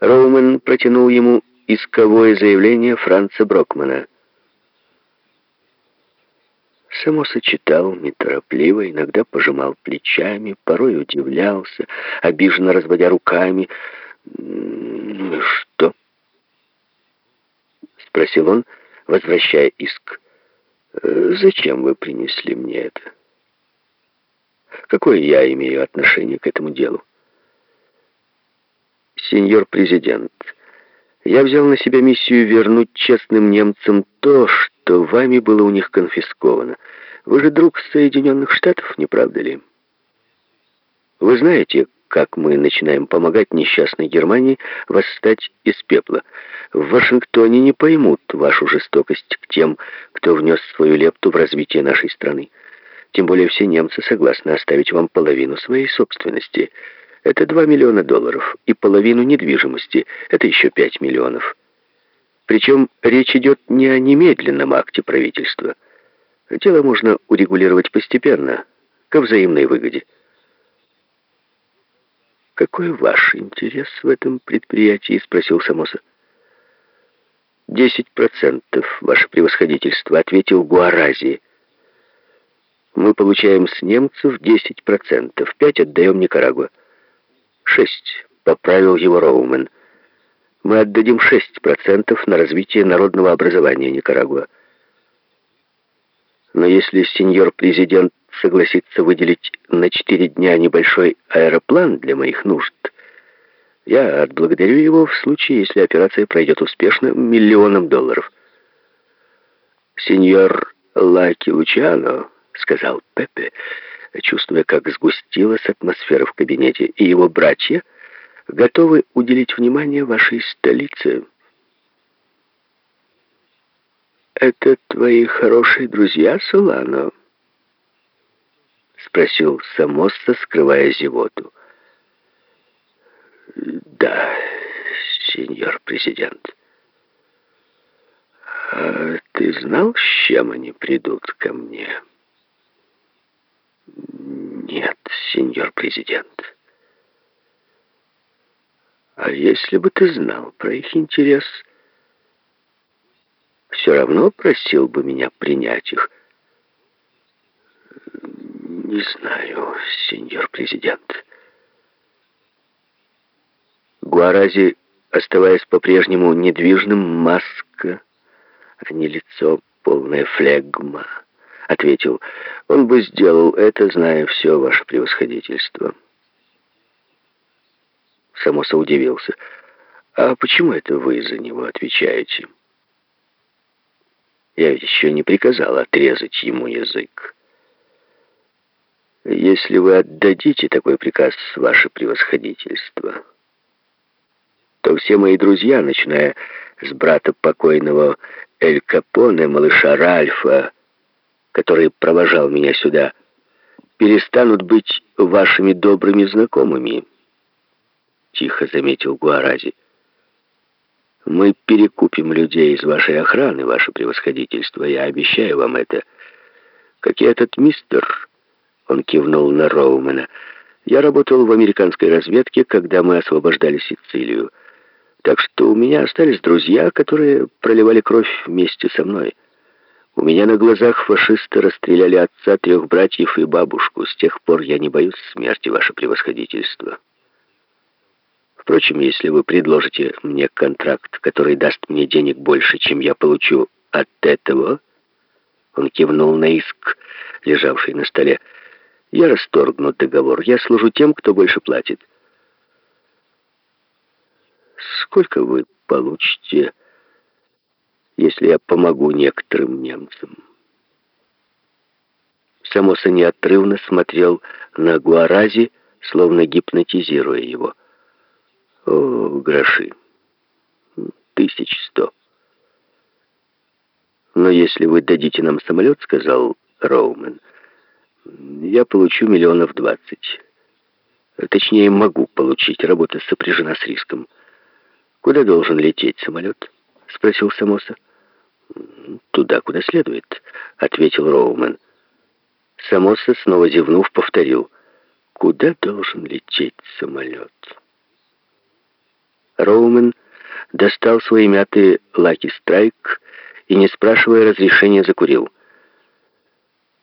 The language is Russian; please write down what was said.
Роумен протянул ему исковое заявление Франца Брокмана. Само сочетал неторопливо, иногда пожимал плечами, порой удивлялся, обиженно разводя руками. «Ну и что?» — спросил он, возвращая иск. «Э, «Зачем вы принесли мне это? Какое я имею отношение к этому делу?» «Сеньор президент», я взял на себя миссию вернуть честным немцам то, что вами было у них конфисковано. Вы же друг Соединенных Штатов, не правда ли? Вы знаете, как мы начинаем помогать несчастной Германии восстать из пепла. В Вашингтоне не поймут вашу жестокость к тем, кто внес свою лепту в развитие нашей страны. Тем более все немцы согласны оставить вам половину своей собственности – это 2 миллиона долларов, и половину недвижимости, это еще 5 миллионов. Причем речь идет не о немедленном акте правительства. Дело можно урегулировать постепенно, ко взаимной выгоде. «Какой ваш интерес в этом предприятии?» — спросил Самоса. «Десять процентов, ваше превосходительство», — ответил Гуарази. «Мы получаем с немцев десять процентов, пять отдаем Никарагуа». «Шесть», — поправил его Роумен. «Мы отдадим шесть процентов на развитие народного образования Никарагуа. Но если сеньор президент согласится выделить на четыре дня небольшой аэроплан для моих нужд, я отблагодарю его в случае, если операция пройдет успешно, миллионом долларов». «Сеньор Лаки Лучано», — сказал Пепе, — чувствуя, как сгустилась атмосфера в кабинете, и его братья готовы уделить внимание вашей столице. «Это твои хорошие друзья, Солано?» — спросил Самосса, скрывая зевоту. «Да, сеньор президент». «А ты знал, с чем они придут ко мне?» Сеньор президент. А если бы ты знал про их интерес, все равно просил бы меня принять их. Не знаю, сеньор президент. Гуарази, оставаясь по-прежнему недвижным, маска, а не лицо, полное флегма — ответил, он бы сделал это, зная все ваше превосходительство. Самоса удивился. «А почему это вы за него отвечаете?» «Я ведь еще не приказал отрезать ему язык. Если вы отдадите такой приказ, ваше превосходительство, то все мои друзья, начиная с брата покойного Эль Капоне, малыша Ральфа, который провожал меня сюда, перестанут быть вашими добрыми знакомыми», — тихо заметил Гуарази. «Мы перекупим людей из вашей охраны, ваше превосходительство, я обещаю вам это. Как и этот мистер...» — он кивнул на Роумена. «Я работал в американской разведке, когда мы освобождали Сицилию. Так что у меня остались друзья, которые проливали кровь вместе со мной». У меня на глазах фашисты расстреляли отца, трех братьев и бабушку. С тех пор я не боюсь смерти, ваше превосходительство. Впрочем, если вы предложите мне контракт, который даст мне денег больше, чем я получу от этого, он кивнул на иск, лежавший на столе, я расторгну договор. Я служу тем, кто больше платит. Сколько вы получите если я помогу некоторым немцам. Самоса неотрывно смотрел на Гуарази, словно гипнотизируя его. О, гроши. Тысяч сто. Но если вы дадите нам самолет, сказал Роумен, я получу миллионов двадцать. Точнее, могу получить. Работа сопряжена с риском. Куда должен лететь самолет? Спросил Самоса. «Туда, куда следует», — ответил Роумен. Самоса, снова зевнув, повторил. «Куда должен лететь самолет?» Роумен достал свои мятые «Лаки Страйк» и, не спрашивая разрешения, закурил.